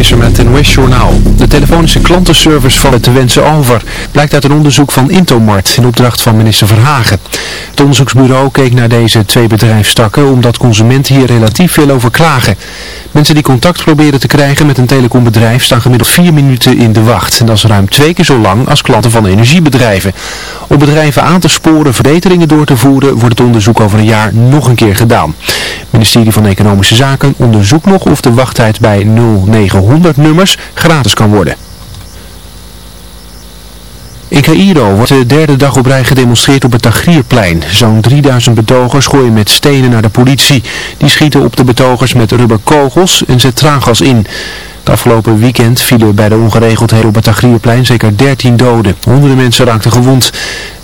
Met het NOS-journaal. De telefonische klantenservice valt te wensen over. Blijkt uit een onderzoek van Intomart in opdracht van minister Verhagen. Het onderzoeksbureau keek naar deze twee bedrijfstakken omdat consumenten hier relatief veel over klagen. Mensen die contact proberen te krijgen met een telecombedrijf staan gemiddeld vier minuten in de wacht. En dat is ruim twee keer zo lang als klanten van energiebedrijven. Om bedrijven aan te sporen verbeteringen door te voeren wordt het onderzoek over een jaar nog een keer gedaan. Het ministerie van Economische Zaken onderzoekt nog of de wachttijd bij 0900 nummers gratis kan worden. In Cairo wordt de derde dag op rij gedemonstreerd op het Tagrierplein. Zo'n 3000 betogers gooien met stenen naar de politie. Die schieten op de betogers met rubberkogels en zet traangas in. Het afgelopen weekend vielen bij de ongeregeldheden op het Tagrierplein zeker 13 doden. Honderden mensen raakten gewond.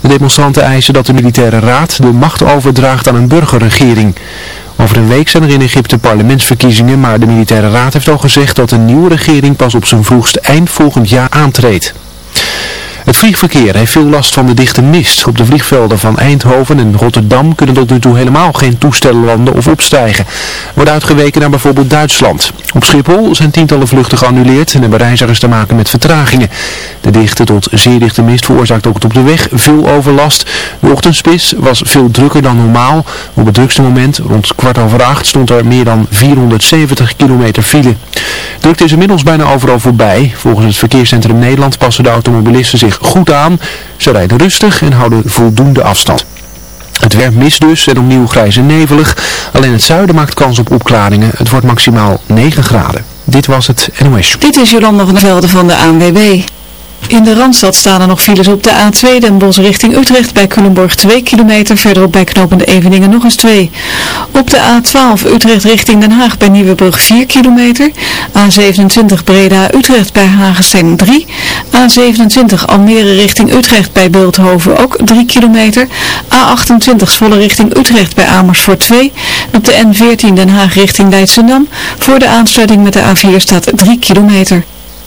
De demonstranten eisen dat de militaire raad de macht overdraagt aan een burgerregering. Over een week zijn er in Egypte parlementsverkiezingen, maar de militaire raad heeft al gezegd dat een nieuwe regering pas op zijn vroegst eind volgend jaar aantreedt. Het vliegverkeer heeft veel last van de dichte mist. Op de vliegvelden van Eindhoven en Rotterdam kunnen tot nu toe helemaal geen toestellen landen of opstijgen. Wordt uitgeweken naar bijvoorbeeld Duitsland. Op Schiphol zijn tientallen vluchten geannuleerd en hebben reizigers te maken met vertragingen. De dichte tot zeer dichte mist veroorzaakt ook op de weg veel overlast. De ochtendspits was veel drukker dan normaal. Op het drukste moment, rond kwart over acht, stond er meer dan 470 kilometer file. Drukte is inmiddels bijna overal voorbij. Volgens het verkeerscentrum Nederland passen de automobilisten zich goed aan. Ze rijden rustig en houden voldoende afstand. Het werpt mis dus en opnieuw grijs en nevelig. Alleen het zuiden maakt kans op opklaringen. Het wordt maximaal 9 graden. Dit was het NOS. Dit is Jolanda van der Velde van de ANWB. In de Randstad staan er nog files op de A2 Den Bosch richting Utrecht bij Culemborg 2 kilometer, verderop bij knopende Eveningen nog eens 2. Op de A12 Utrecht richting Den Haag bij Nieuwebrug 4 kilometer, A27 Breda Utrecht bij Hagestein 3, A27 Almere richting Utrecht bij Beeldhoven ook 3 kilometer, A28 Zwolle richting Utrecht bij Amersfoort 2 en op de N14 Den Haag richting Leidschendam voor de aansluiting met de A4 staat 3 kilometer.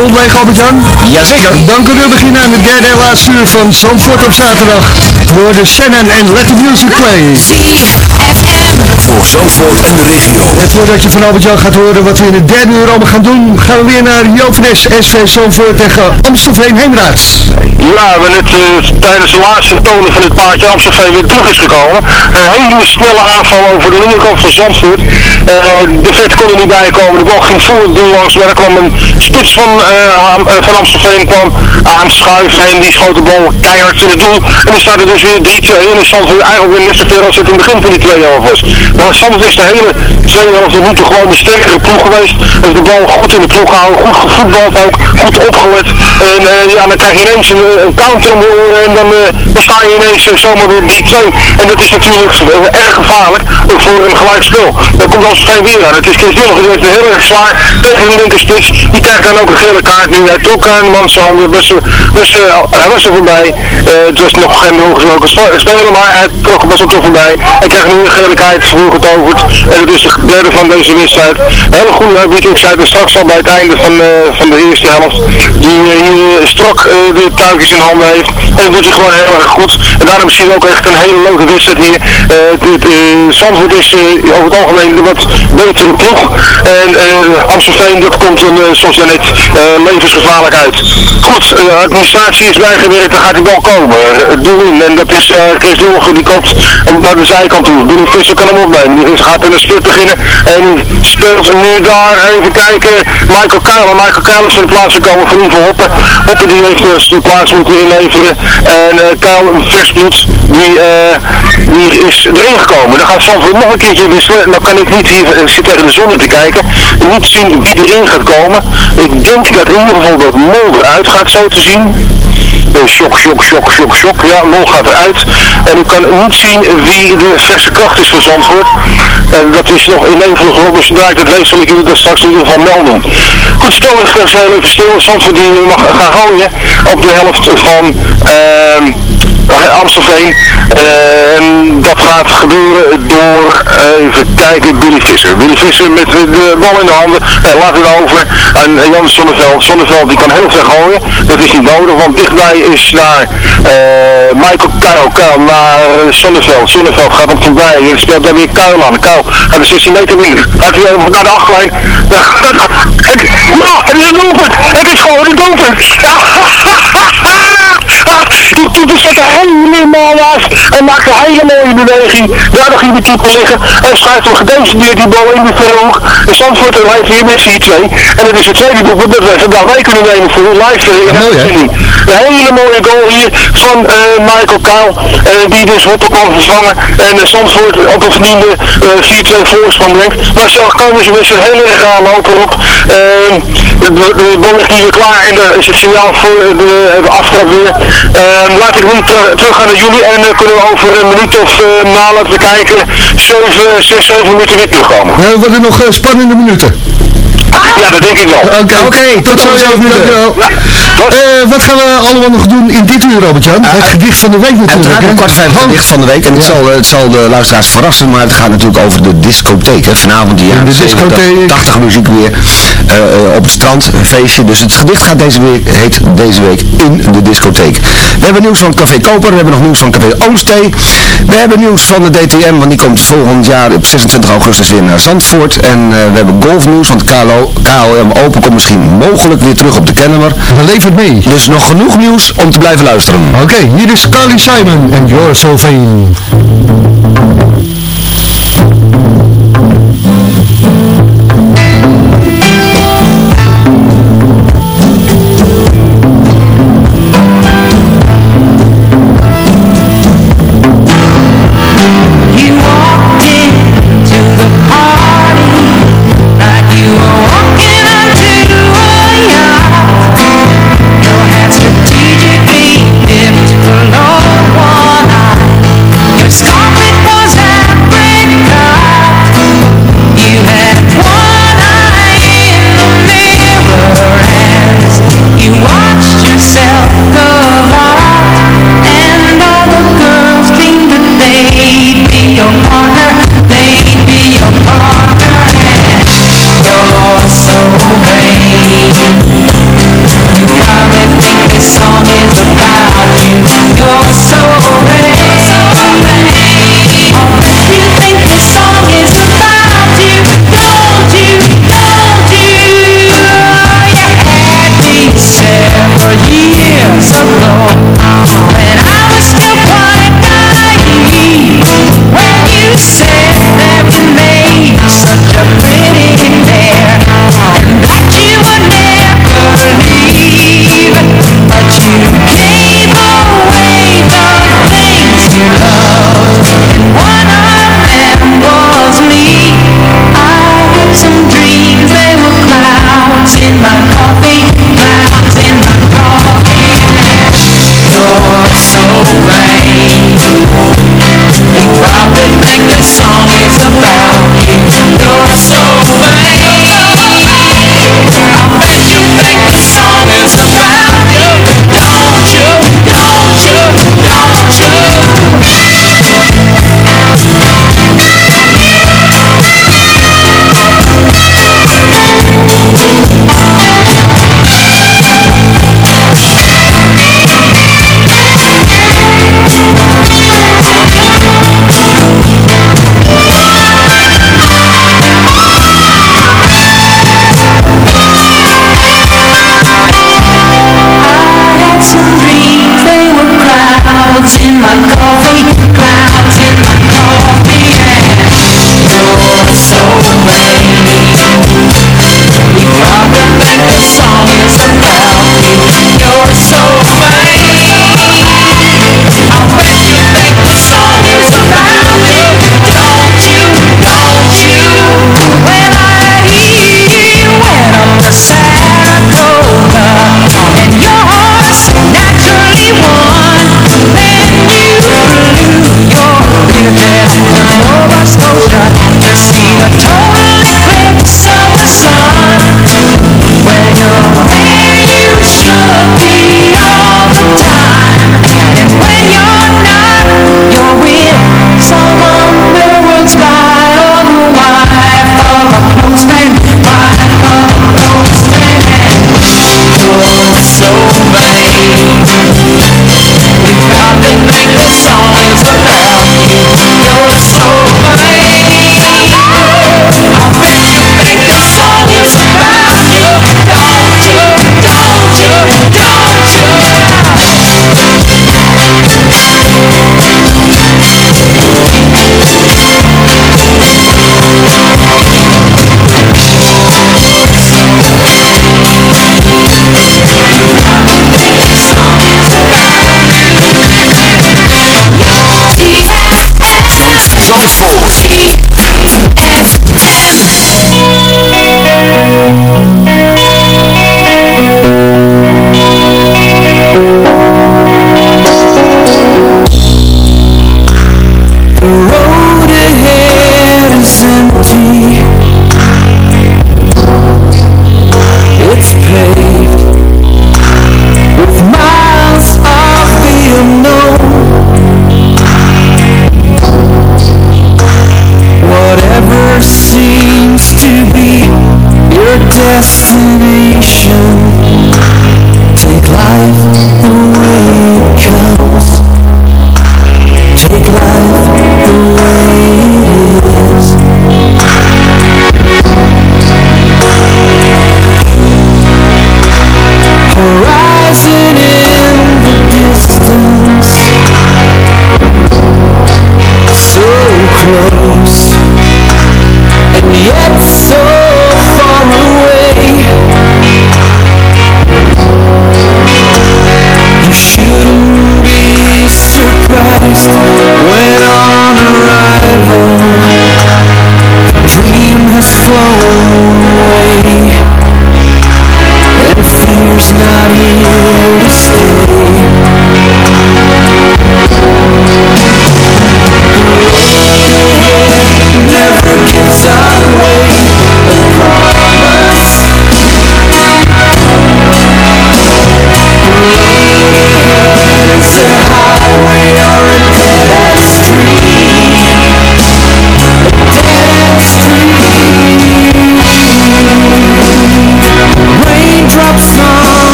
Mond leeg, Albert-Jan? Jazeker. Dan kunnen we beginnen aan de derde en laatste uur van Zandvoort op zaterdag. Door de Shannon en Let the Music Play. Voor Zandvoort en de regio. En voordat je van Albert-Jan gaat horen wat we in de derde uur allemaal gaan doen, gaan we weer naar Jovenes SV Zandvoort tegen Amstelveen Heemraads. Ja, we net uh, tijdens de laatste tonen van het paardje Amstelveen weer terug is gekomen. Een hele snelle aanval over de linkerkant van Zandvoort. Uh, de vet kon er niet bij komen, de bal ging voor het doel langs, maar er kwam een spits van, uh, van Amstelveen kwam aanschuiven en die schoot de bal keihard in het doel. En dan staat er dus weer 3-2 en is Zandvoort eigenlijk weer net zoveel als het in het begin van die twee helft was. Maar Zandvoort is de hele tweede helft nu toe gewoon een sterkere ploeg geweest. Heeft de bal goed in de ploeg gehouden, goed gevoetbald ook, goed opgelet. En ja, dan krijg je ineens een, counter om de en dan, dan sta je ineens zomaar weer 3-2. En dat is natuurlijk erg gevaarlijk voor een gelijkspel. Dan komt als geen aan. Het is het heel erg zwaar tegen de linkerspits. Die krijgt dan ook een gele kaart nu. Hij trok aan de mans handen, was, was, hij was er voorbij. Uh, het was nog geen ongezogen speler, maar hij trok was ook toch voorbij. Hij krijgt nu een gele kaart voor getoverd. En het is de derde van deze wedstrijd. Hele goede zei het straks al bij het einde van, uh, van de eerste helft. Die uh, hier strak de touwtjes in handen heeft. En dat doet hij gewoon heel erg goed. En daarom misschien ook echt een hele leuke wedstrijd hier. Zandvoort is over het algemeen wat betere ploeg. En Amstelveen, dat komt een, zoals je net, levensgevaarlijk uit. Goed, de administratie is bijgewerkt, dan gaat die bal komen. Het doel in, en dat is Chris Dolgen, die komt naar de zijkant toe. Billy Visser kan hem opnemen. Die gaat in een spurt beginnen en speelt nu daar, even kijken, Michael Kuilen. Michael Kuilen is in de plaats gekomen van Ivo Hoppen. Hoppen die heeft de plaats moeten inleveren. En uh, Kuil, een vers die, uh, die is erin gekomen. Dan gaat Sanford nog een keertje wisselen. Dan kan ik niet hier uh, zitten tegen de zon te kijken. Niet zien wie erin gaat komen. Ik denk dat in ieder geval dat Mol eruit gaat, zo te zien. Shock, shock, shock, shock, shock. Ja, Mol gaat eruit. En ik kan niet zien wie de verse kracht is van Zandvoort. En dat is nog in een van de groepen. Zodra ik dat weet, zal ik jullie dat straks in ieder geval melden. Goed, stel ga zo even stil. Zandvoort die mag gaan gooien op de helft van... Uh, Amstelveen. En dat gaat gebeuren door, even kijken, Billy Visser. Billy Visser met de bal in de handen. Eh, laat het over aan Jan Sonneveld. Sonneveld die kan heel ver gooien. Dat is niet nodig, want dichtbij is naar uh, Michael Kuil. Kuil naar Sonneveld. Sonneveld gaat hem voorbij. En speelt daar weer Kuil aan. Kuil gaat de 16 meter in. Gaat hij naar de achterlijn. Ja, het is een doelpunt. Is gewoon een doelpunt. en maakt een hele mooie beweging. Daar nog in de keeper liggen en schuift hem gedecideerd die bal in de verhoog. En Zandvoort leidt hier met 4-2. En dat is het tweede doelpunt dat wij vandaag mee kunnen nemen voor live in de. Een hele mooie goal hier van uh, Michael Kuil, uh, die dus Hoppe kan vervangen. En uh, Zandvoort op een verdiende 4-2 voorsprong brengt. Maar zo komen ze met heel erg aanlopen op. de, de bal ligt hier klaar en daar is het signaal voor de, de aftrap weer. Uh, laat ik nu ter, terug gaan naar jullie en kunnen we over een minuut of uh, na laten we kijken, 7, 6, 7 minuten weer terugkomen. Ja, we worden nog spannende minuten. Ja, dat denk ik wel. Oké, okay, okay, tot zo even dankjewel. Ja. Uh, wat gaan we allemaal nog doen in dit uur, Robert-Jan? het gedicht van de week natuurlijk. Uiteraard, kwart vijf het gedicht van de week. En het, ja. zal, het zal de luisteraars verrassen, maar het gaat natuurlijk over de discotheek. Hè. Vanavond die jaren 70, 80 muziek weer uh, op het strand, een feestje. Dus het gedicht gaat deze week, heet deze week in de discotheek. We hebben nieuws van Café Koper, we hebben nog nieuws van Café Oosthee. We hebben nieuws van de DTM, want die komt volgend jaar op 26 augustus weer naar Zandvoort. En uh, we hebben golfnieuws, want KLO, KLM Open komt misschien mogelijk weer terug op de Kennemer. We levert mee. Dus nog genoeg nieuws om te blijven luisteren. Oké, okay, hier is Carly Simon en You're So Vain.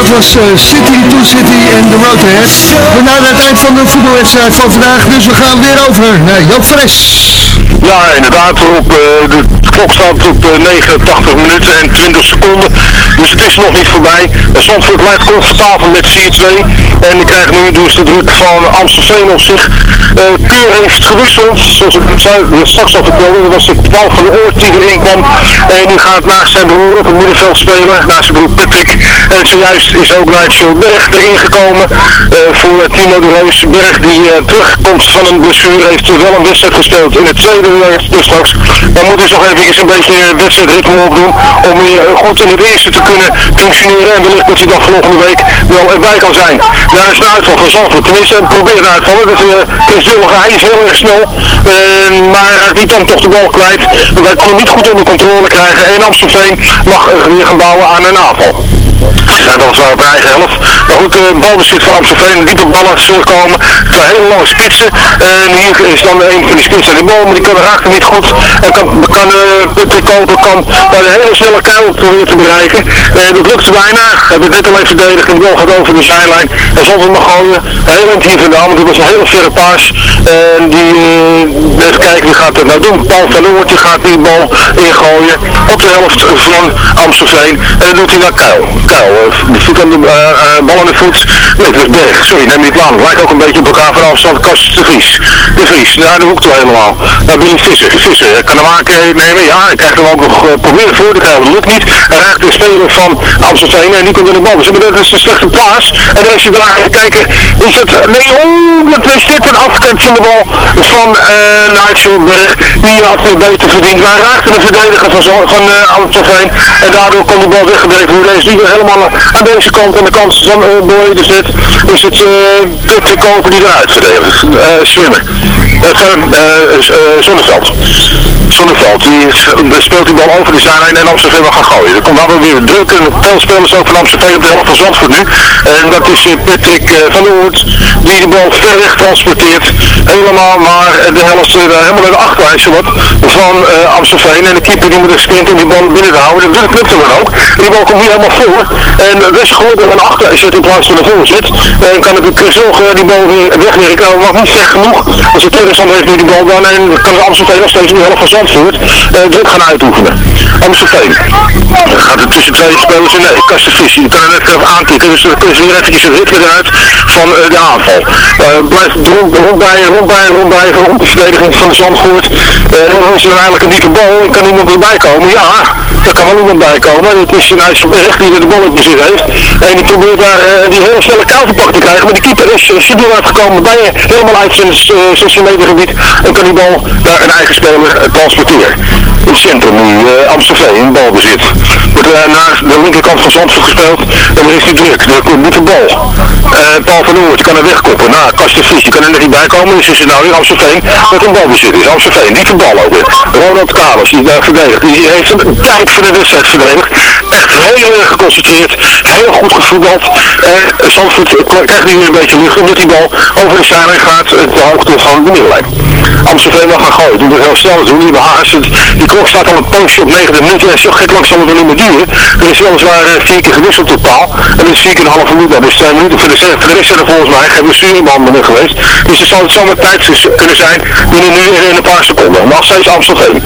Dat was eh, City to City en de Roadhead. We naderen het eind van de voetbalwedstrijd van vandaag, dus we gaan weer over naar Joop Fres. Ja, inderdaad. Op, eh, de klok staat op eh, 89 minuten en 20 seconden. Dus het is nog niet voorbij. Zandvoort lijkt comfortabel met 4-2. En ik krijg nu dus de druk van Amstelveen op zich. Eh Keur heeft gewisseld, zoals ik het straks al vertelde. Dat was de bal van de Oort die erin kwam. En die gaat naast zijn broer op het middenveld spelen. Naast zijn broer Patrick. En zojuist is ook Nigel Berg erin gekomen. eh, voor Timo de Reus. Berg die eh, terugkomt van een blessure. Heeft wel een wedstrijd gespeeld in het tweede uur dus straks. Dan moet dus nog even een beetje wedstrijdritme opdoen. Om weer eh, goed in het eerste te kunnen functioneren. En wellicht dat hij dan volgende week wel erbij kan zijn. Daar is een uitval van Zandvoort. Tenminste, uitval. Dat is Hij is heel erg snel. Eh, maar hij niet dan toch de bal kwijt. Want hij kon hem niet goed onder controle krijgen. En Amstelveen mag weer gaan bouwen aan een aanval. Ze zijn dan op eigen helft. Maar goed, de balbezit van Amstelveen, diepe ballen terugkomen. Twee hele lange spitsen. En hier is dan een van die spitsen aan de bal, maar die kan raakt hem niet goed. En kan, kan uh, Patrick Koper kan bij de hele snelle kuil proberen te bereiken. En dat lukt bijna. Hij heeft dit alleen verdedigd de bal gaat over de zijlijn. En zonder mag gooien. Heel eind hier vandaan, want dit was een hele verre paas. En die, even kijken wie gaat dat nou doen. Paul van Oort die gaat die bal ingooien op de helft van Amstelveen. En dat doet hij naar Kuil. Kuil, de voet aan de uh, aan de voet. Nee, dat is Berg. Sorry, neem niet aan. Lijkt ook een beetje op elkaar van afstand. Kast de Vries. De Vries, naar de hoek helemaal. Naar Billy Visser. Visser kan hem aannemen. Ja, hij krijgt hem ook nog uh, proberen voor te krijgen. Dat lukt niet. Hij raakt de speler van Amstelveen en die komt in de bal. Dus dat is een slechte plaats. En is je daar kijken. Is het... Nee, oh, dat is dit een van de bal van uh, Nigel Berg. Die had het beter verdiend. Maar hij raakte de verdediger van, van uh. En daardoor kon de bal weggebreven worden. Is die helemaal aan deze kant aan de kant van uh, Boy de zit. Is het uh, Patrick Koper die eruit verdedigt. Uh, slimmer. Zonneveld. Zonneveld. Die speelt die bal over de zijlijn en Amstelveen gaan gooien. Er komt dan weer druk en veel spelers ook van Amstelveen op de helft van Zandvoort nu. En dat is Patrick van der Hoort die de bal ver weg transporteert. Helemaal naar de helft, helemaal naar de achterlijn zowat van uh, Amstelveen. En de keeper die moet sprinten om die bal binnen te houden. Dat lukt hem dan ook. Die bal komt hier helemaal voor. En de gewoon dat een achter zit in plaats van naar voren zit. En kan de Chris die bal weer wegwerken. Nou, mag niet ver genoeg. Als de tegenstander heeft nu die bal dan en kan de Amstelveen nog steeds in de helft van Zandvoort uh, druk gaan uitoefenen. Amstelveen. Dan gaat er tussen twee spelers in. Nee, Kastenvis. Kan er net even aantikken. Dus dan kunnen ze weer eventjes een rit eruit van uh, de aanval. Uh, blijft rond, rondbijen, rondbijen, rondbijen rond de verdediging van de Zandvoort. Uh, dan is er eigenlijk een diepe bal. Kan iemand erbij komen? Ja, er kan wel iemand bij komen. Het is een IJsselberg die de bal in bezit heeft. En die probeert daar uh, die hele snelle counterpak te krijgen. Maar die keeper is uh, super uitgekomen bij helemaal uit zijn uh, 16 meter gebied. En kan die bal naar een eigen speler transporteren. In het centrum nu uh, Amstelveen in balbezit. Wordt uh, naar de linkerkant van Zandvoort gespeeld. En er is die druk. Er komt niet de bal. Uh, Paul van Oort kan er wegkoppen. Nou, Kasten Vries, die kan er net niet bij komen. Dus is het nou weer Amstelveen met een balbezit is. Amstelveen, niet de bal ook weer. Ronald Carlos, die daar verdedigt. Die heeft een tijd voor de wedstrijd verdedigd. Echt heel erg geconcentreerd. Heel goed gevoetbald. En Zandvoort krijgt nu weer een beetje lucht omdat die bal over de zijlijn gaat. De hoogte van de middenlijn. Amstelveen gaan gooien. Doen we heel snel doen. Die behaast het. Die klok staat al een poosje op 9 minuten. En zo gek lang zal het wel niet meer. Er is weliswaar uh, vier keer gewisseld totaal. En dat is vier keer een halve minuut. Dat is twee minuten. Voor de, rest zijn er volgens mij geen bestuurbehandelingen geweest. Dus het zou het zomaar tijd kunnen zijn. Binnen nu in een paar seconden. Nog steeds Amstelveen.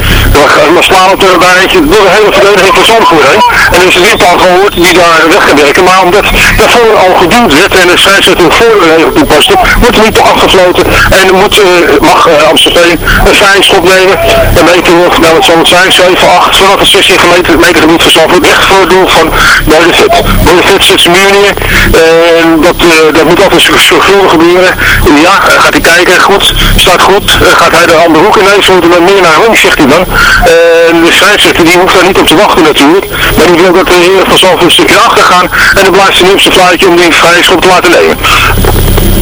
We slaan op de eentje door de hele verdediging van Zandvoort heen. En er is een windpaal gehoord die daar weg kan werken. Maar omdat daarvoor al geduwd werd en de scheidsrechter voor de regel toepaste, wordt er niet afgesloten. En moet, mag Amstelveen een schop nemen. Een nog, nou wat zal het zijn, 7, 8, vanaf het 16 meter, meter gebied Zandvoort. Echt voor het doel van Boy de Vet. Boy de Vet zet zijn muur neer. En dat, uh, dat moet altijd zorgvuldig gebeuren. Ja, gaat hij kijken, goed, staat goed. gaat hij de andere hoek ineens, moeten we meer naar links, zegt hij dan. En de scheidsrechter die hoeft daar niet op te wachten natuurlijk. Maar die wil dat de heren van Zandvoort een stukje achter gaan. En dan blijft zijn fluitje om die vrije schop te laten nemen.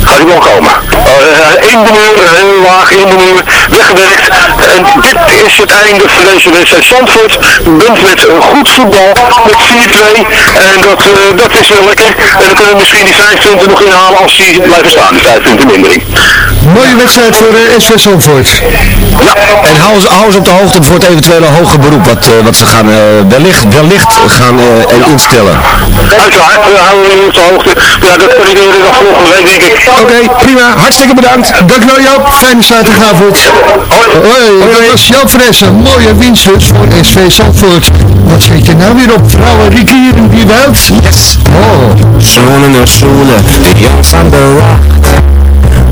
Gaat hij wel komen. Uh, in de heel laag in de weggewerkt. En dit is het einde van deze wedstrijd. Zandvoort bent met een goed voetbal, met 4-2. En dat, uh, dat is wel lekker. En dan kunnen we misschien die 5 punten nog inhalen als die blijven staan, die 5 punten mindering. Mooie wedstrijd voor uh, SV Zandvoort. En hou ons, hou ons op de hoogte voor het eventuele hoger beroep wat, eh, wat ze gaan, eh, wellicht, wellicht gaan eh, instellen. Uiteraard, we houden op de hoogte. Ja, dat corrigeren we nog volgende week, denk ik. Oké, prima. Hartstikke bedankt. Dankjewel Joop, fijne zaterdagavond. Hoi, dat was Joop Fressen. Mooie winst dus voor SV Zandvoort. Wat zit je nou weer op? Vrouwen regieren die wild? Yes. Oh. Schon in der Schule, die Jungs haben gelacht.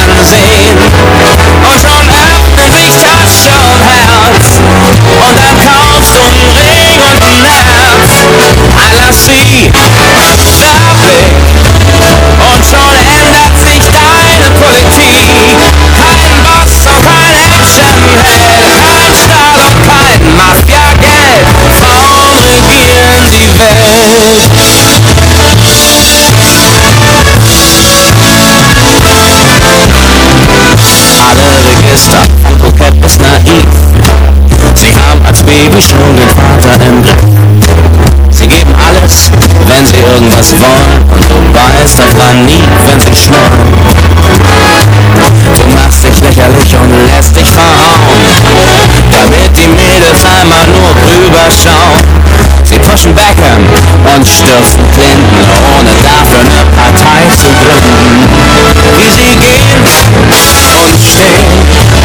ansehen. Und schon öffnen sich Tasche und Herz, und dann kaufst du einen Ring und ein Herz. Sie da Blick, und schon ändert sich deine Politik. Kein Boss und kein Actionheld, kein Stahl und kein Mafia-Geld. Frauen regieren die Welt. Alle Register von Kokett bis naiv. Sie haben als Baby schon den Vater im Griff. Sie geben alles, wenn sie irgendwas wollen. Und du weißt aber nie, wenn sie schnurren Du machst dich lächerlich und lässt dich verhauen. Damit die Mädels einmal nur rüberschauen. Sie pushen Beckham und stürzen Clinton Ohne dafür eine Partei zu gründen. Wie sie gehen understand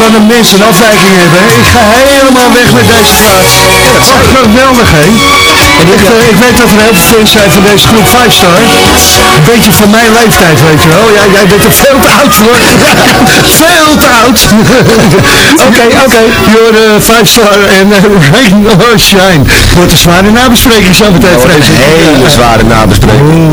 kan een mens een afwijking hebben. Ik ga helemaal weg met deze plaats. Oh, geweldig, hè? Ik, eh, ik weet dat er heel veel fans zijn van deze groep 5 Star. Een beetje van mijn leeftijd, weet je wel. Ja, jij bent er veel te oud voor. veel te oud. Oké, oké. Your 5 Star en eh, Rain or Shine. Wordt een zware nabespreking zo meteen, Een vrees ik. hele zware nabespreking.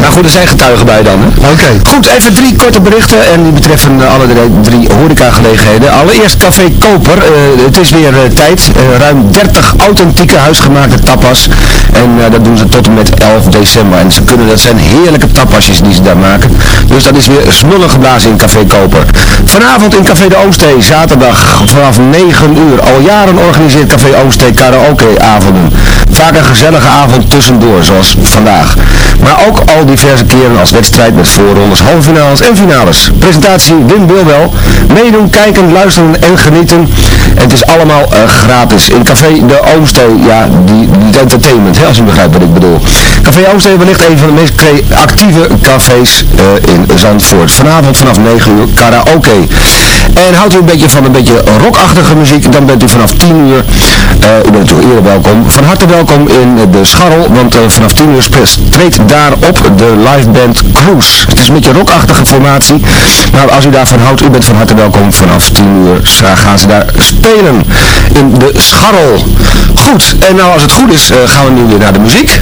Nou goed, er zijn getuigen bij dan. Oké. Goed, even drie korte berichten en die betreffen eh, alle drie, horecagelegenheden. Allereerst Café Koper. Eh, het is weer eh, tijd. Eh, ruim 30 authentieke huisgemaakte tapas. En eh, dat doen ze tot en met 11 december. En ze kunnen, dat zijn heerlijke tapasjes die ze daar maken. Dus dat is weer smullen geblazen in Café Koper. Vanavond in Café de Oostzee, zaterdag vanaf 9 uur. Al jaren organiseert Café Oostzee karaoke-avonden. Vaak een gezellige avond tussendoor, zoals vandaag. Maar ook al diverse keren als wedstrijd met voorrondes, halve finales en finales. Presentatie Wim Bilbel. Meedoen, kijken, luisteren en genieten. En het is allemaal eh, gratis. In Café de Oomstee, ja, die, die hè, als u begrijpt wat ik bedoel. Café Oomstee wellicht een van de meest actieve cafés eh, in Zandvoort. Vanavond vanaf 9 uur karaoke. En houdt u een beetje van een beetje rockachtige muziek, dan bent u vanaf 10 uur, eh, u bent natuurlijk eerder welkom, van harte welkom in de Scharrel, want eh, vanaf 10 uur treedt daar op de live band Cruise. Het is een beetje rockachtige formatie, maar als u daarvan houdt, u bent van harte welkom. Vanaf 10 uur gaan ze daar spelen in de Scharrel. Goed, en nou als het goed is, eh, gaan we nu weer naar de muziek.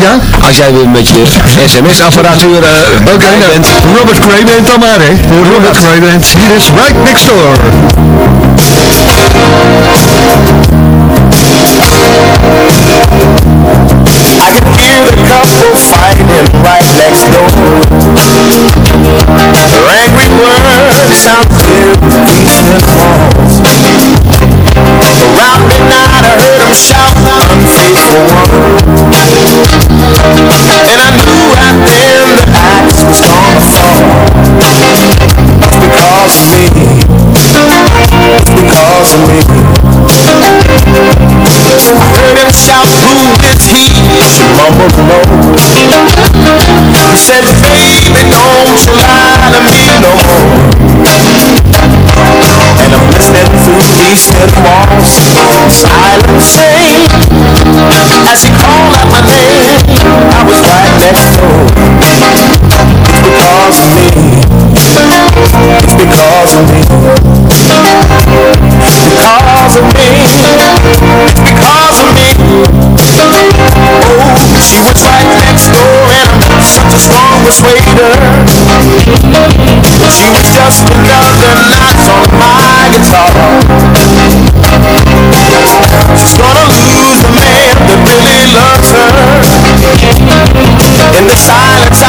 Ja? Als jij weer met je sms-apparatuur eh Oké, bij nou, bent. Robert Cray bent dan maar, hè? Robert Cray bent. Hier is Right Next Door. I can hear the couple fighting right next door. Their angry words sound clear through distant walls. Around midnight I heard them shout, unfaithful one. And I knew right then the axe was gonna fall. Because of me. Because of me. I heard him shout, who is he? She mumbled low. He said, baby, don't you lie to me no more. And I'm listening through thin walls, silent shame. As he called out my name, I was right next door. It's because of me. It's because of me. Because of me. It's because of me. Oh, she was right next door and I'm such a strong persuader. She was just another notch on my guitar. She's gonna lose the man that really loves her. In the silence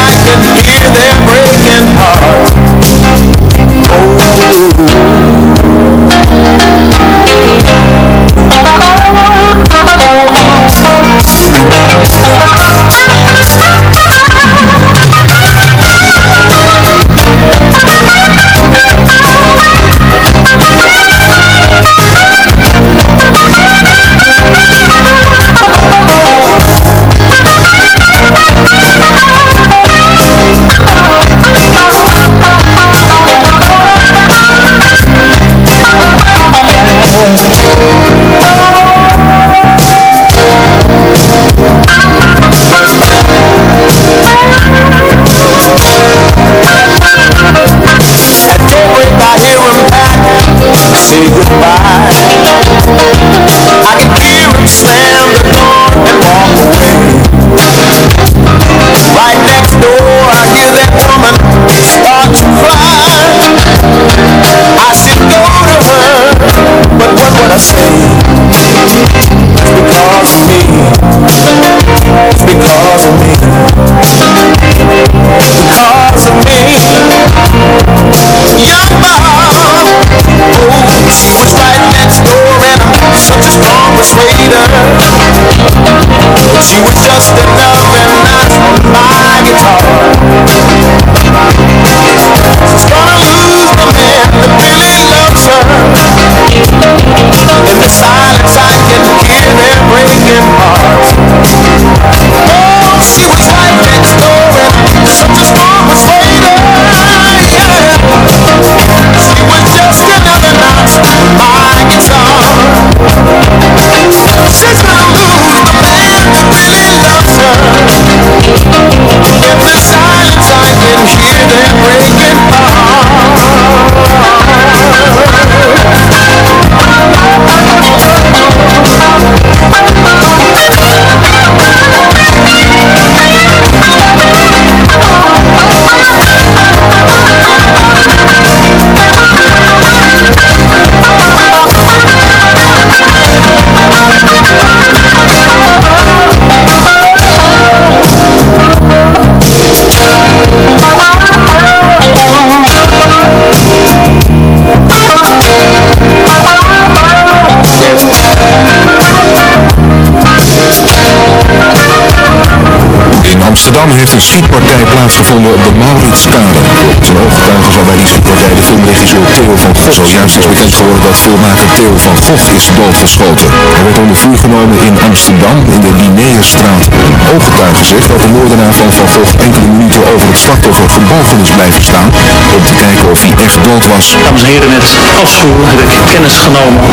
een schietpartij plaatsgevonden op de Mauritskade. Zijn ooggetuige zal bij die schietpartij de filmregisseur Theo van Gogh. Zojuist is bekend geworden dat filmmaker Theo van Gogh is doodgeschoten. Hij werd onder vuur genomen in Amsterdam in de Linnaeusstraat. Een ooggetuige zegt dat de moordenaar van Van Gogh enkele minuten over het slachtoffer gebogen is blijven staan om te kijken of hij echt dood was. Dames en heren, met afschuw heb ik kennis genomen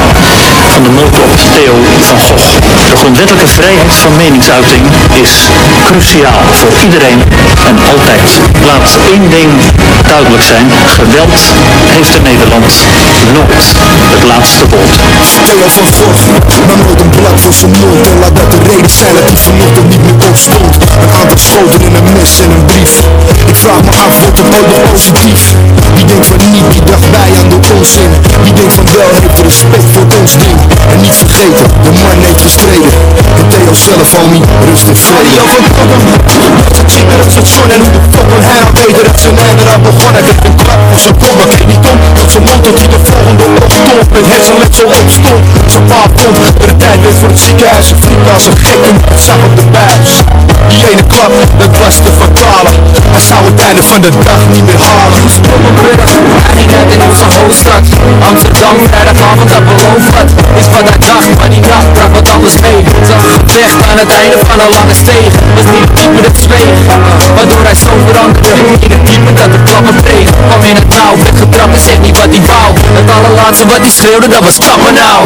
van de moord op Theo van Gogh. De grondwettelijke vrijheid van meningsuiting is cruciaal voor iedereen en altijd. Laat één ding duidelijk zijn. Geweld heeft in Nederland nooit het laatste woord. Theo van Gogh nam nooit een blad voor zijn mond En laat dat de reden zijn dat hij vanochtend niet meer opstond Een aantal schoten in een mes en een brief Ik vraag me af, wordt het ooit nog positief? Wie denkt van niet, die dacht bij aan de onzin Wie denkt van wel, heeft respect voor ons ding En niet vergeten, de man heeft gestreden En Theo zelf, homie, rust in vrede Theo van Gogh, dat chick met het station En hoe de fuck wil hij nou weten dat zijn einde eraan begonnen Ik heb een klap voor zijn kom, maar kreeg niet om Dat zijn mond tot hij de volgende opstond Met hersenletsel opstond Zijn pa komt, maar de tijd werd voor het ziekenhuis Een vriend als een gek en het zag op de buis Die ene klap, dat was te fatale Hij zou het einde van de dag niet meer halen Sprongbrug, hij ging uit in onze hoofdstad Amsterdam, vrijdagavond, dat beloofd wat Is wat hij dacht, maar die nacht bracht wat anders mee Zag gevecht aan het einde van een lange steeg Was niet diep met het zweeg Waardoor hij zo veranderde In het diepe dat de klappen kreeg Kwam in het nauw, werd getrapt en zegt niet wat hij wou. Het allerlaatste wat hij schreeuwde, dat was kappen nou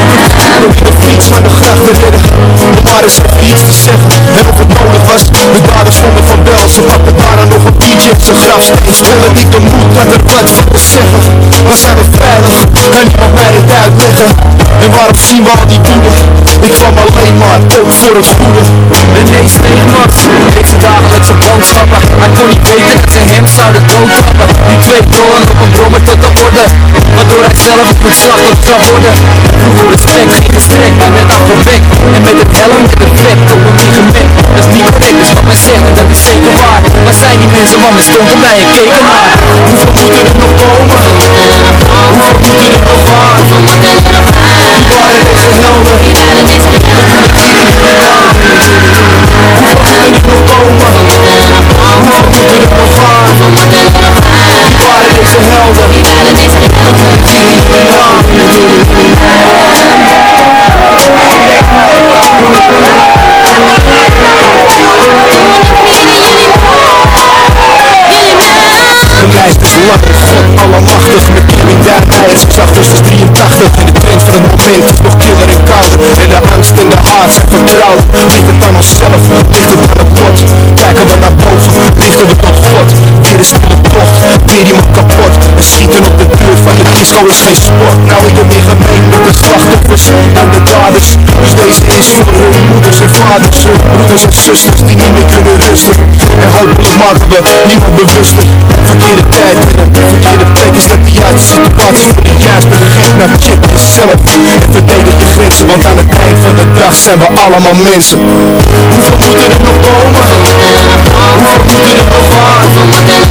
natuurlijk op de fiets naar de gracht. Te redden Maar is even iets te zeggen En of het nodig was, de daders vonden van bel Ze pakten daarna nog een biertje op zijn grafsteen Stellen ik de moed dat er wat van te zeggen. We zijn we veilig, en niemand mij het uitleggen En waarom zien we al die doelen? Ik kwam alleen maar op voor het goede Ineens tegen Ik zijn dagelijkse boodschappen. Hij kon niet weten dat ze hem zouden doodtrappen. Die twee bronnen op een brommer tot de orde. Waardoor hij zelf op het slachtoffer zou worden. Vroeger respect, geen gestrekt, maar net afgewekt En met het helm met het vet op hem niet gemekt Dat is niet correct, dus wat men zegt en dat is zeker waar. Waar zijn die mensen, want men stond erbij en keek ernaar is lang, God allemachtig Met Duinmeijer, ze zag dus 83 En de trend van het moment is nog killer en koud. En de angst en de haat zijn vertrouwd Ligt het aan onszelf, ligt het aan het pot Kijken we naar boven, richten we tot God Stille tocht, weer iemand kapot. En schieten op de deur van de disco is geen sport. Nou ik ben meer gemeen met de slachtoffers en de daders. Dus deze is voor hun moeders en vaders. Broeders en zusters die niet meer kunnen rusten. En hopelijk maken we niemand bewuster Verkeerde tijd. Verkeerde plek is dat de juiste situatie voor de juiste gegeven Nou check jezelf en verdedig je grenzen Want aan het eind van de dag zijn we allemaal mensen. Hoeveel moeten er nog komen? Hoeveel moeten er nog?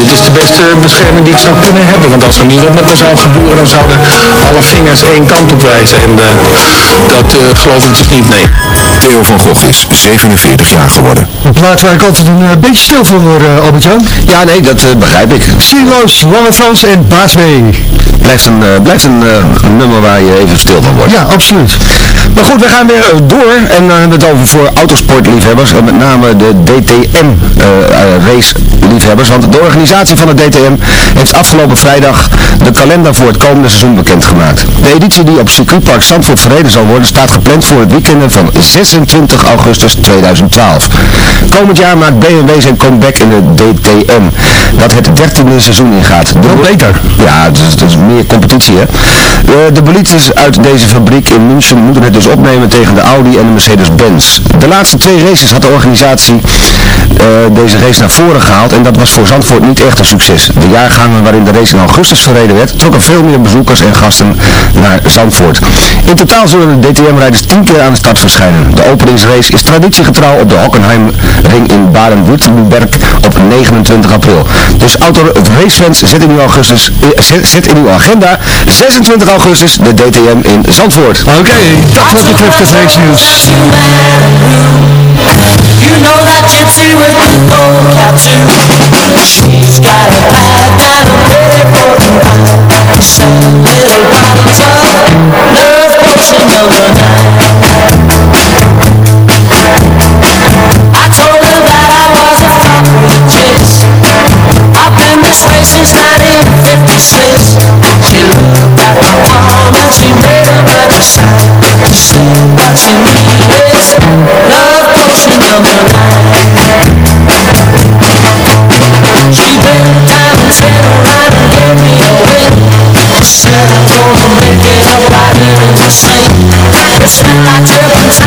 Dit is de beste bescherming die ik zou kunnen hebben. Want als er niemand met me zou gebeuren, dan zouden alle vingers één kant op wijzen. En eh, dat eh, geloof ik dus niet, nee. Theo van Gogh is 47 jaar geworden. Een plaat waar ik altijd een eh, beetje stil van word, uh, Albert-Jan. Ja, nee, dat eh, begrijp ik. Sierloos, Lange Frans en Baas B. Blijft een, blijft een, een nummer waar je even stil van wordt. Ja, absoluut. Maar goed, we gaan weer eh, door. En dan hebben we het over voor autosportliefhebbers. En met name de DTM eh, eh, race liefhebbers. Want de organisatie van de DTM heeft afgelopen vrijdag de kalender voor het komende seizoen bekendgemaakt. De editie die op circuitpark Zandvoort verreden zal worden staat gepland voor het weekend van 26 augustus 2012. Komend jaar maakt BMW zijn comeback in de DTM. Dat het 13e seizoen ingaat. Wel beter. Ja, het is, meer competitie hè. Eh, de bolides uit deze fabriek in München moeten het dus opnemen tegen de Audi en de Mercedes-Benz. De laatste twee races had de organisatie eh, deze race naar voren gehaald en dat was voor Zandvoort niet echt een succes. De jaargangen waarin de race in augustus verreden werd, trokken veel meer bezoekers en gasten naar Zandvoort. In totaal zullen de DTM-rijders tien keer aan de start verschijnen. De openingsrace is traditiegetrouw op de Hockenheimring in Baden-Württemberg op 29 april. Dus auto racefans, zet in uw, augustus, eh, zet, in uw agenda 26 augustus de DTM in Zandvoort. Oké, wat betreft het race nieuws. You know that gypsy with She's got a little bottles of potion nine I told her that I was a chase I've been this way since 1956 She looked at palm and she made a Side by side, love puts me on the line. She went time, and around and get me a ring. Said I'm gonna make it all right here in the same. It's not like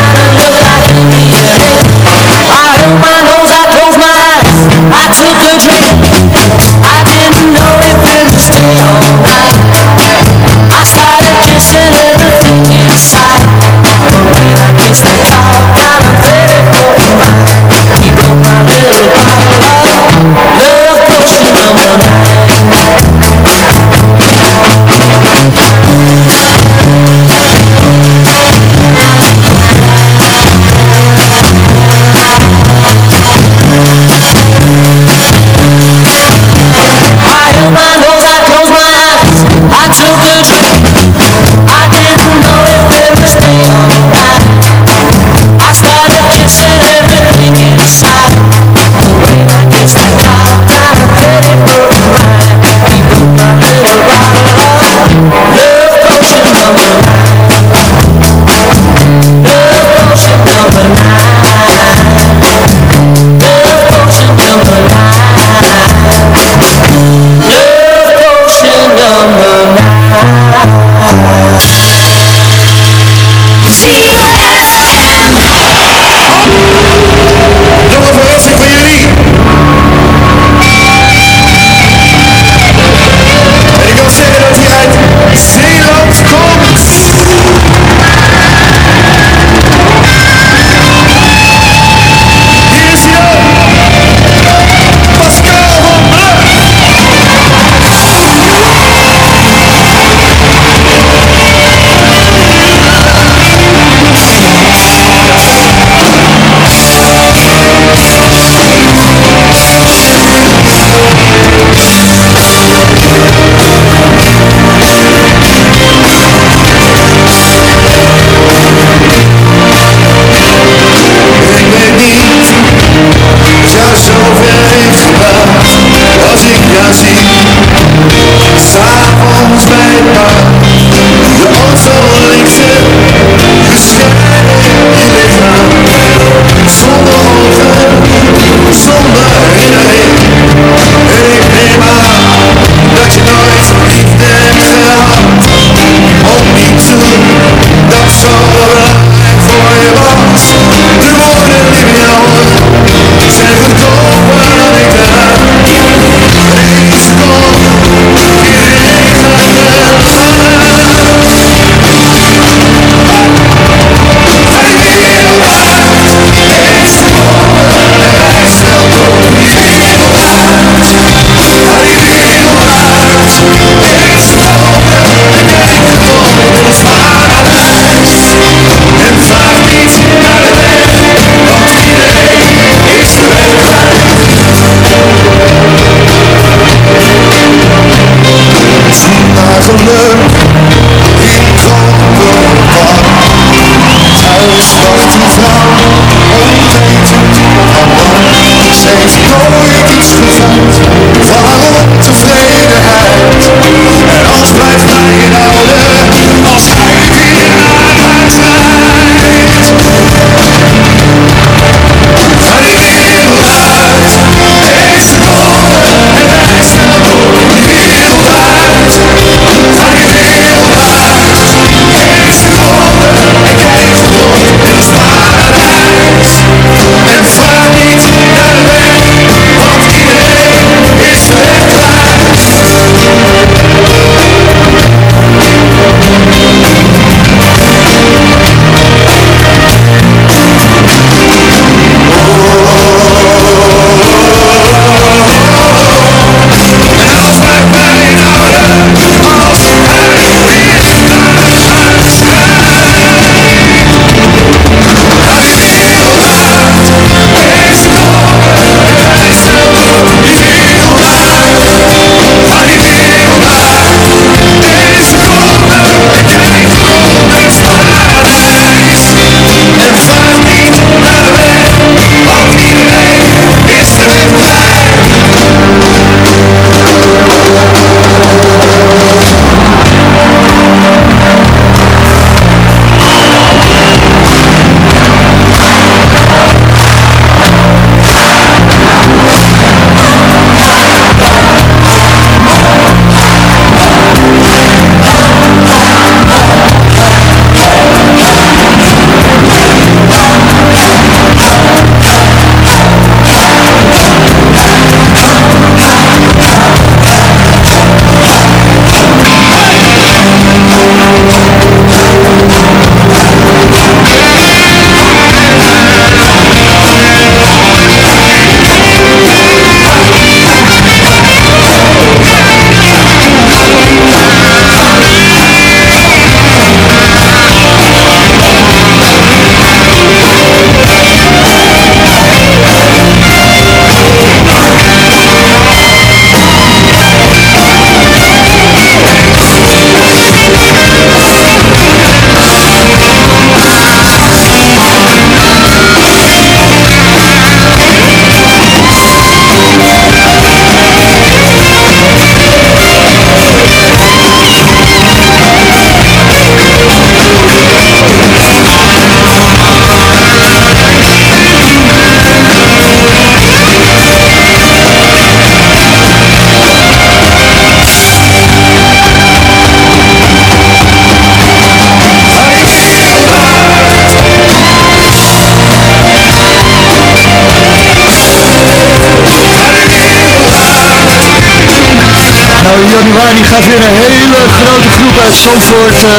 januari gaat weer een hele grote groep uit Zandvoort uh,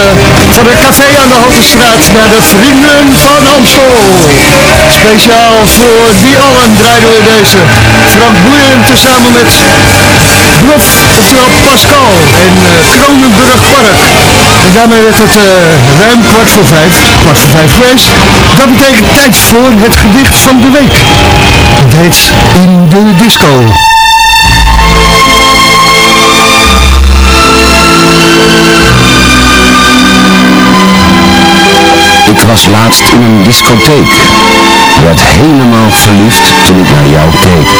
van het café aan de Haltestraat naar de Vrienden van Amstel. Speciaal voor die allen draaien we deze. Frank Boeien tezamen met Blof, oftewel Pascal en uh, Kronenburg Park. En daarmee werd het uh, ruim kwart voor vijf, kwart voor vijf geweest. Dat betekent tijd voor het gedicht van de week. Het heet In de Disco. Was laatst in een discotheek. Werd helemaal verliefd toen ik naar jou keek.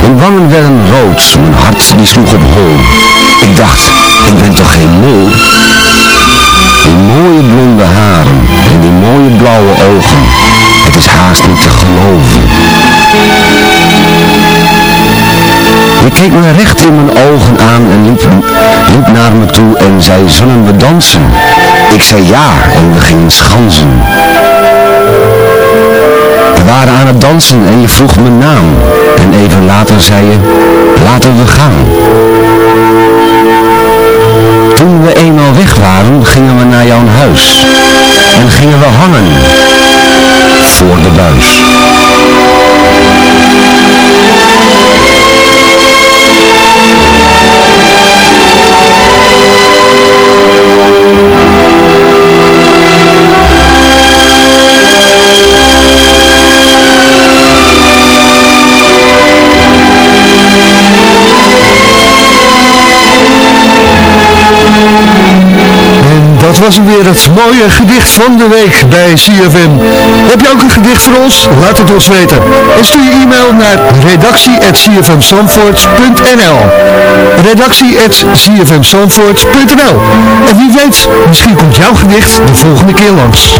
Mijn wangen werden rood, mijn hart sloeg op hol. Ik dacht, ik ben toch geen lul? Die mooie blonde haren en die mooie blauwe ogen. Het is haast niet te geloven. Je keek me recht in mijn ogen aan en liep, liep naar me toe en zei, zullen we dansen? Ik zei ja en we gingen schansen. We waren aan het dansen en je vroeg mijn naam. En even later zei je, laten we gaan. Toen we eenmaal weg waren, gingen we naar jouw huis. En gingen we hangen voor de buis. Dat was weer het mooie gedicht van de week bij CFM. Heb je ook een gedicht voor ons? Laat het ons weten. En stuur je e-mail naar redactie.cfmzandvoort.nl redactie.cfmzandvoort.nl En wie weet, misschien komt jouw gedicht de volgende keer langs.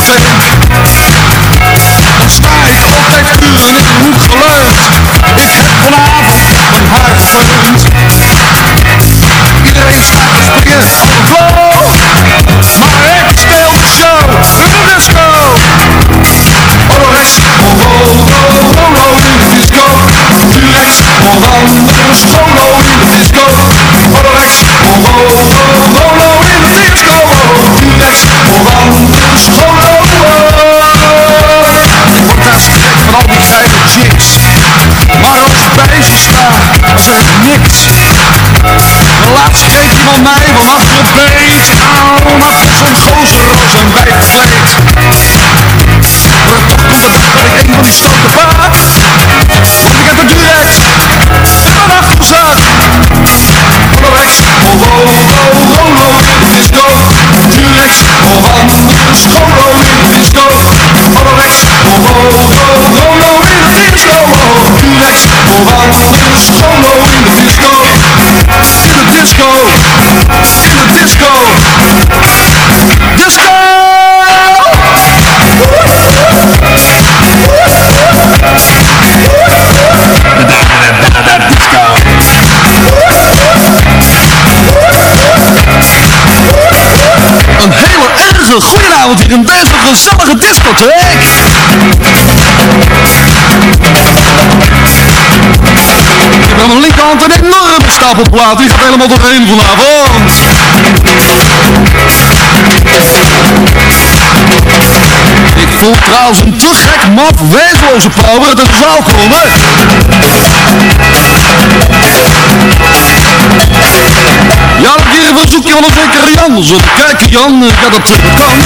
De sta ik in een hoek geleund Ik heb vanavond mijn hart verleund Iedereen staat te springen op een flow Maar ik speel de show in de disco Allerechts, oh oh in de disco oh anders, solo in de disco Allerechts, oh Maar als ik bij ze sta, zeg ik niks? De laatste keek iemand mij van achter het beet Auw, maar tot zo'n enorme stapel plaat. Die gaat helemaal doorheen vanavond. Ik voel trouwens een te gek maf wezenloze power de zaal komen. Ja, dan keer een verzoekje van een zekere Jan. Dus even kijken Jan, eh, ja dat, eh, dat kan.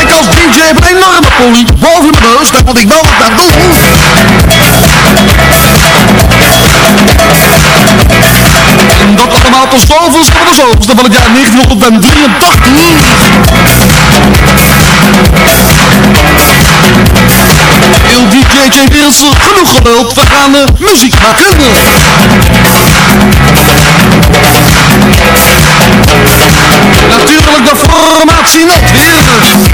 Ik DJ heb een enorme polie boven mijn neus, daar moet ik wel wat aan doen. En dat allemaal tot zoveelste van de zoveelste van het jaar 1983. Heel DJ Wilson, genoeg geluld, we gaan de muziek maken. Natuurlijk de formatie net weer.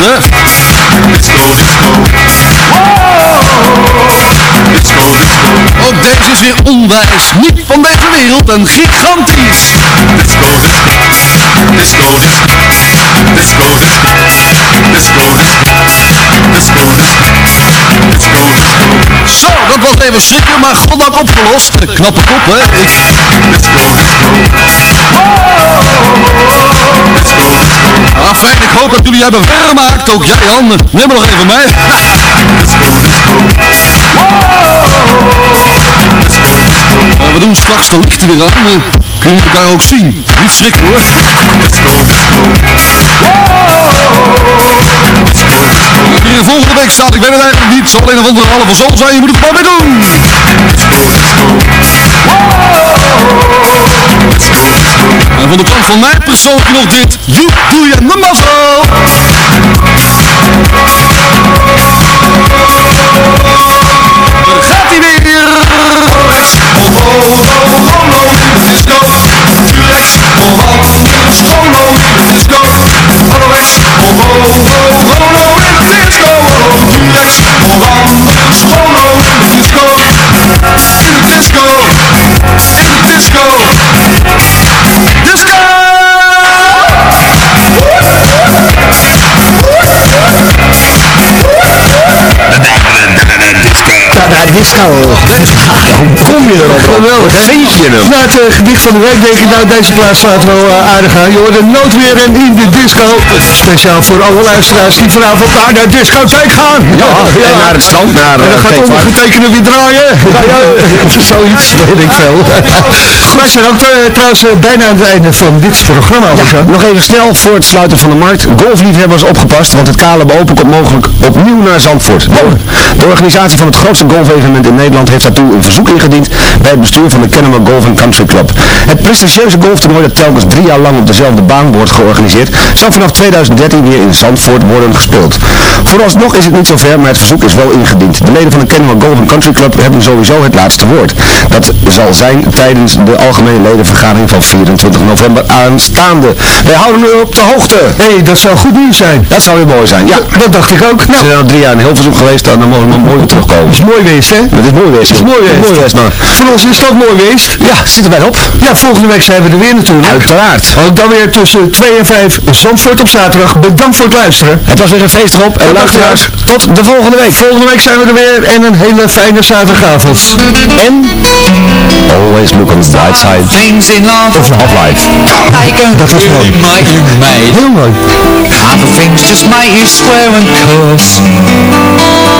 Ondergetekend betreft. Disco, disco. Disco, disco. Ook deze is weer onwijs, niet van deze wereld en gigantisch. Disco, disco. Disco, disco. Disco, disco. Disco, disco. Disco, disco. Disco, disco. Zo, dat was even schrikken, maar goddank opgelost. Knappe kop, hè? Ik... Disco, disco. Disco, disco. Ah, fijn, ik hoop dat jullie hebben vermaakt. Ook jij, Jan. Neem me nog even mee. Disco. Eh, we doen straks de lichten weer aan. Kun je elkaar ook zien. Niet schrikken hoor. Disco, disco. Wie er volgende week staat, ik weet het eigenlijk niet. Zal alleen een andere halve zon zijn, je moet het gewoon mee doen. En van de kant van mij persoonlijk nog dit. Joep, doe je mazzel. Daar gaat hij weer. Oh, oh, oh, oh, de disco. Durex, oh, oh, Disco. Hoe kom je erop? Geweldig, hè? Vind je hem? Na het eh, gedicht van de week denk ik, nou deze plaats slaat wel eh, aardig aan. Je hoort de noodweer en in de disco. Speciaal voor alle luisteraars die vanavond naar de discotheek gaan. Ja, en naar het strand, naar En dan uh, gaat ondergetekende weer draaien. Ja, ja, zoiets, weet ik veel. Wij zijn ook eh, trouwens eh, bijna aan het einde van dit programma. Ja, nog even snel voor het sluiten van de markt. Golfliefhebbers opgepast, want het KLM Open komt mogelijk opnieuw naar Zandvoort. De, organisatie van het grootste golfevenement in Nederland heeft daartoe een verzoek ingediend bij het bestuur van de Kennemer Golf Country Club. Het prestigieuze golftoernooi dat telkens drie jaar lang op dezelfde baan wordt georganiseerd, zal vanaf 2013 weer in Zandvoort worden gespeeld. Vooralsnog is het niet zover, maar het verzoek is wel ingediend. De leden van de Kennemer Golf Country Club hebben sowieso het laatste woord. Dat zal zijn tijdens de algemene ledenvergadering van 24 november aanstaande. Wij houden u op de hoogte. Hé, hey, dat zou goed nieuws zijn. Dat zou weer mooi zijn. Ja, Dat dacht ik ook. Nou, zijn al drie jaar in Hilversum geweest, dan mogen we nog mooi weer terugkomen. is mooi geweest, hè? Het is mooi geweest. Het is mooi geweest. Mooi geweest, maar. Voor ons is het ook mooi geweest. Ja, zit er bijna op. Ja, volgende week zijn we er weer natuurlijk. Uiteraard. Ook dan weer tussen 2 en 5 Zandvoort op zaterdag. Bedankt voor het luisteren. Het was weer een feest erop. En luisteraars, tot de volgende week. Volgende week zijn we er weer en een hele fijne zaterdagavond. En always look on the bright side Things in life of, of life. They can Dat was mooi. Heel mooi. Other things just make you swear and curse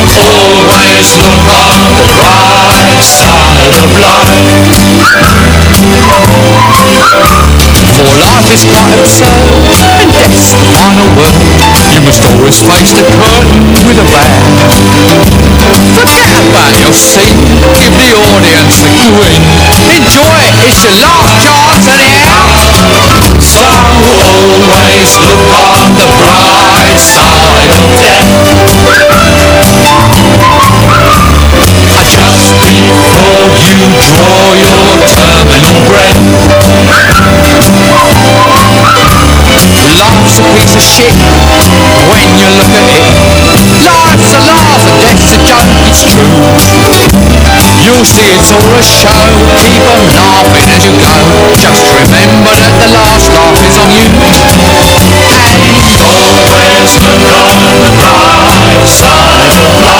Always look on the bright side of life For life is quite absurd And death's the final word You must always face the curtain with a bow Forget about your seat Give the audience the grin Enjoy it, it's your last chance anyhow So always look on the bright side draw your breath. Life's a piece of shit when you look at it. Life's a and death's a joke, it's true. You'll see it's all a show, keep on laughing as you go. Just remember that the last laugh is on you. Always on the bright side.